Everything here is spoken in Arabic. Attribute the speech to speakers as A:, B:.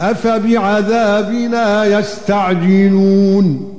A: أفبعذابنا يستعجلون